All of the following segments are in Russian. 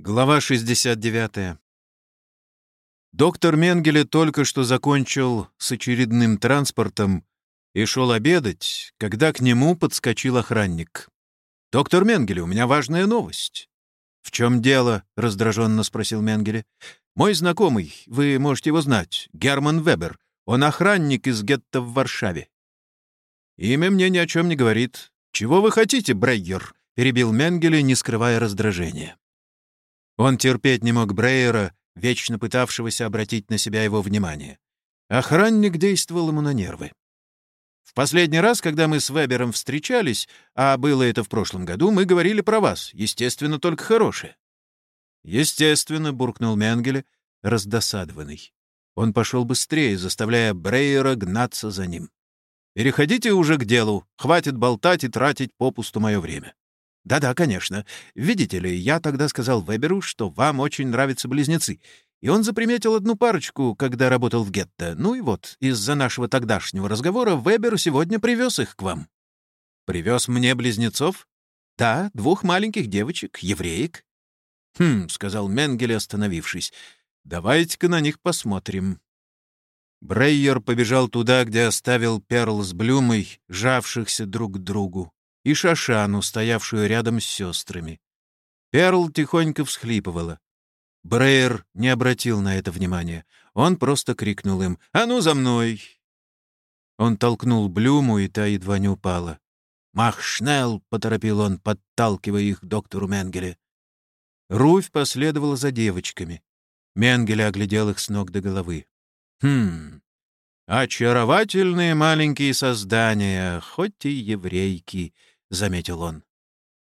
Глава 69. Доктор Менгеле только что закончил с очередным транспортом и шел обедать, когда к нему подскочил охранник. «Доктор Менгеле, у меня важная новость». «В чем дело?» — раздраженно спросил Менгеле. «Мой знакомый, вы можете его знать, Герман Вебер. Он охранник из гетто в Варшаве». «Имя мне ни о чем не говорит. Чего вы хотите, Брейгер?» — перебил Менгеле, не скрывая раздражения. Он терпеть не мог Брейера, вечно пытавшегося обратить на себя его внимание. Охранник действовал ему на нервы. В последний раз, когда мы с Вебером встречались, а было это в прошлом году, мы говорили про вас, естественно, только хорошее. «Естественно», — буркнул Менгеле, раздосадованный. Он пошел быстрее, заставляя Брейера гнаться за ним. «Переходите уже к делу. Хватит болтать и тратить попусту мое время». «Да-да, конечно. Видите ли, я тогда сказал Веберу, что вам очень нравятся близнецы, и он заприметил одну парочку, когда работал в гетто. Ну и вот, из-за нашего тогдашнего разговора Вебер сегодня привез их к вам». «Привез мне близнецов?» «Да, двух маленьких девочек, евреек». «Хм», — сказал Менгеле, остановившись, — «давайте-ка на них посмотрим». Брейер побежал туда, где оставил Перл с Блюмой, жавшихся друг к другу и Шашану, стоявшую рядом с сестрами. Перл тихонько всхлипывала. Брейер не обратил на это внимания. Он просто крикнул им «А ну за мной!». Он толкнул Блюму, и та едва не упала. «Мах, Шнелл!» — поторопил он, подталкивая их к доктору Менгеле. Руфь последовала за девочками. Менгеле оглядел их с ног до головы. «Хм, очаровательные маленькие создания, хоть и еврейки», — заметил он.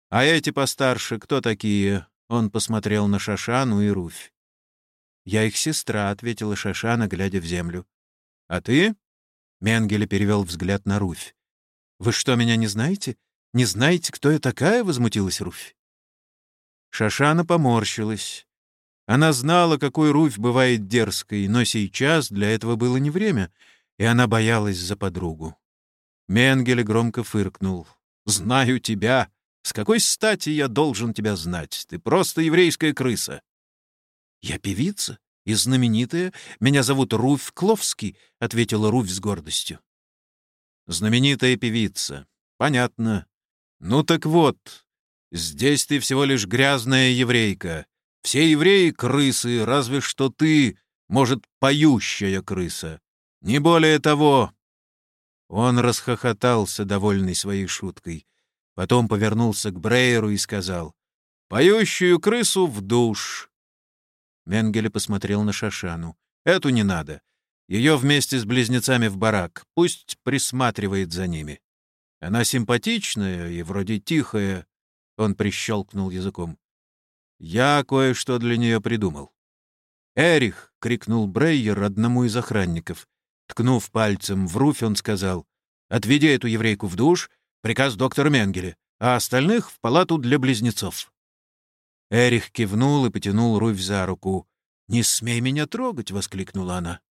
«А эти постарше кто такие?» Он посмотрел на Шашану и Руфь. «Я их сестра», — ответила Шашана, глядя в землю. «А ты?» — Менгеле перевел взгляд на Руфь. «Вы что, меня не знаете? Не знаете, кто я такая?» — возмутилась Руфь. Шашана поморщилась. Она знала, какой Руфь бывает дерзкой, но сейчас для этого было не время, и она боялась за подругу. Менгеле громко фыркнул. Знаю тебя. С какой стати я должен тебя знать? Ты просто еврейская крыса. Я певица и знаменитая. Меня зовут Руфь Кловский, — ответила Руфь с гордостью. Знаменитая певица. Понятно. Ну так вот, здесь ты всего лишь грязная еврейка. Все евреи — крысы, разве что ты, может, поющая крыса. Не более того, он расхохотался, довольный своей шуткой. Потом повернулся к Брейеру и сказал, «Поющую крысу в душ». Менгеле посмотрел на Шашану. «Эту не надо. Ее вместе с близнецами в барак. Пусть присматривает за ними. Она симпатичная и вроде тихая». Он прищелкнул языком. «Я кое-что для нее придумал». «Эрих!» — крикнул Брейер одному из охранников. Ткнув пальцем в Руфь, он сказал, «Отведи эту еврейку в душ, приказ доктора Менгеле, а остальных — в палату для близнецов». Эрих кивнул и потянул Руфь за руку. «Не смей меня трогать!» — воскликнула она.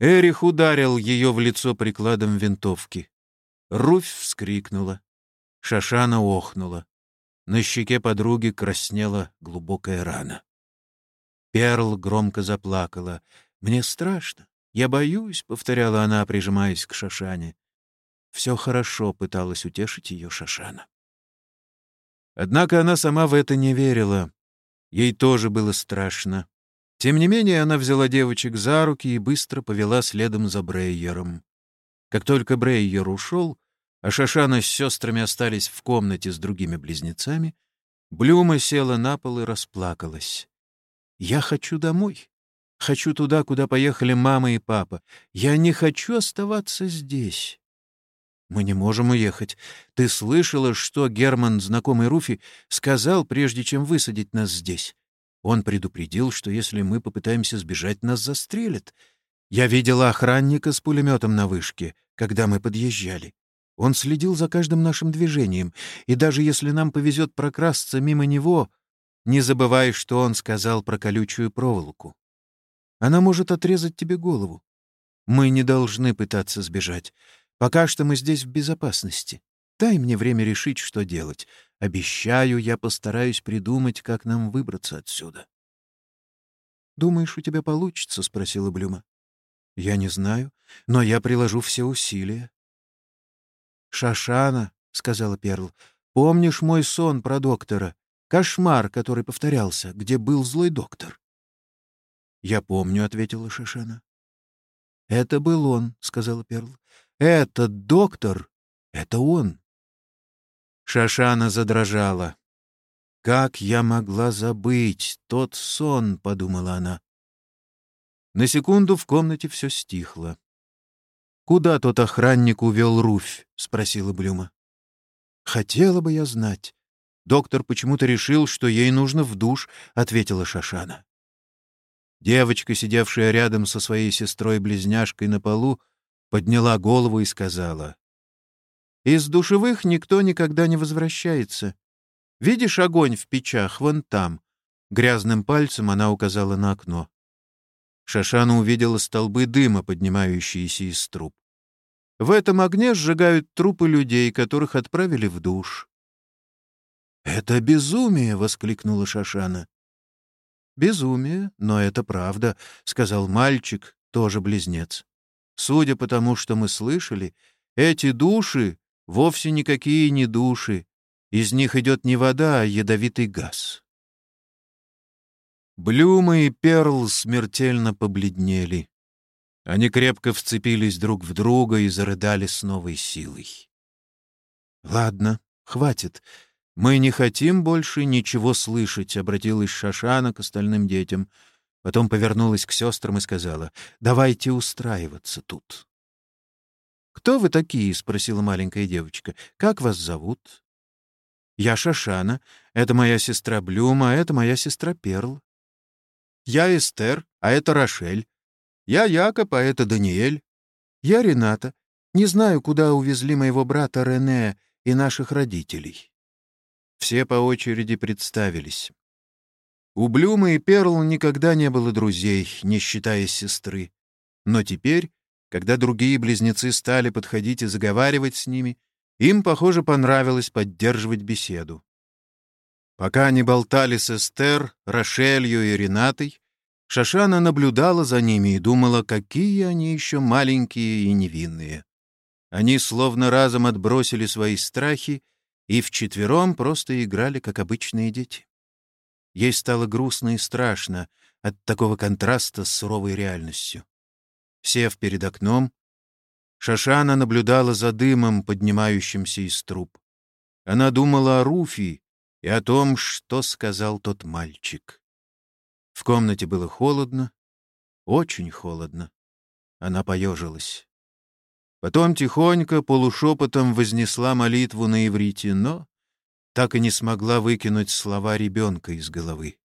Эрих ударил ее в лицо прикладом винтовки. Руфь вскрикнула. Шашана охнула. На щеке подруги краснела глубокая рана. Перл громко заплакала. «Мне страшно. «Я боюсь», — повторяла она, прижимаясь к Шашане. «Все хорошо», — пыталась утешить ее Шашана. Однако она сама в это не верила. Ей тоже было страшно. Тем не менее, она взяла девочек за руки и быстро повела следом за Брейером. Как только Брейер ушел, а Шашана с сестрами остались в комнате с другими близнецами, Блюма села на пол и расплакалась. «Я хочу домой», Хочу туда, куда поехали мама и папа. Я не хочу оставаться здесь. Мы не можем уехать. Ты слышала, что Герман, знакомый Руфи, сказал, прежде чем высадить нас здесь? Он предупредил, что если мы попытаемся сбежать, нас застрелят. Я видела охранника с пулеметом на вышке, когда мы подъезжали. Он следил за каждым нашим движением, и даже если нам повезет прокрасться мимо него, не забывай, что он сказал про колючую проволоку. Она может отрезать тебе голову. Мы не должны пытаться сбежать. Пока что мы здесь в безопасности. Дай мне время решить, что делать. Обещаю, я постараюсь придумать, как нам выбраться отсюда. «Думаешь, у тебя получится?» — спросила Блюма. «Я не знаю, но я приложу все усилия». «Шашана», — сказала Перл, — «помнишь мой сон про доктора? Кошмар, который повторялся, где был злой доктор?» «Я помню», — ответила Шашана. «Это был он», — сказала Перл. «Этот доктор — это он». Шашана задрожала. «Как я могла забыть тот сон?» — подумала она. На секунду в комнате все стихло. «Куда тот охранник увел Руфь?» — спросила Блюма. «Хотела бы я знать. Доктор почему-то решил, что ей нужно в душ», — ответила Шашана. Девочка, сидевшая рядом со своей сестрой-близняшкой на полу, подняла голову и сказала. «Из душевых никто никогда не возвращается. Видишь огонь в печах вон там?» Грязным пальцем она указала на окно. Шашана увидела столбы дыма, поднимающиеся из труб. В этом огне сжигают трупы людей, которых отправили в душ. «Это безумие!» — воскликнула Шашана. «Безумие, но это правда», — сказал мальчик, тоже близнец. «Судя по тому, что мы слышали, эти души вовсе никакие не души, из них идет не вода, а ядовитый газ. Блюма и Перл смертельно побледнели. Они крепко вцепились друг в друга и зарыдали с новой силой. «Ладно, хватит. Мы не хотим больше ничего слышать», — обратилась Шашана к остальным детям. Потом повернулась к сестрам и сказала, «Давайте устраиваться тут». «Кто вы такие?» — спросила маленькая девочка. «Как вас зовут?» Я Шашана, это моя сестра Блюма, а это моя сестра Перл. Я Эстер, а это Рошель. Я Якоб, а это Даниэль. Я Рената. Не знаю, куда увезли моего брата Рене и наших родителей. Все по очереди представились. У Блюмы и Перл никогда не было друзей, не считая сестры. Но теперь, когда другие близнецы стали подходить и заговаривать с ними, им, похоже, понравилось поддерживать беседу. Пока они болтали с Эстер, Рошелью и Ренатой, Шашана наблюдала за ними и думала, какие они еще маленькие и невинные. Они словно разом отбросили свои страхи и вчетвером просто играли, как обычные дети. Ей стало грустно и страшно от такого контраста с суровой реальностью. Сев перед окном, Шашана наблюдала за дымом, поднимающимся из труб. Она думала о Руфи и о том, что сказал тот мальчик. В комнате было холодно, очень холодно. Она поежилась. Потом тихонько, полушепотом вознесла молитву на иврите, но так и не смогла выкинуть слова ребенка из головы.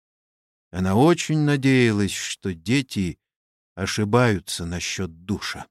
Она очень надеялась, что дети ошибаются насчет душа.